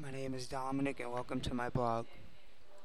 My name is Dominic, and welcome to my blog.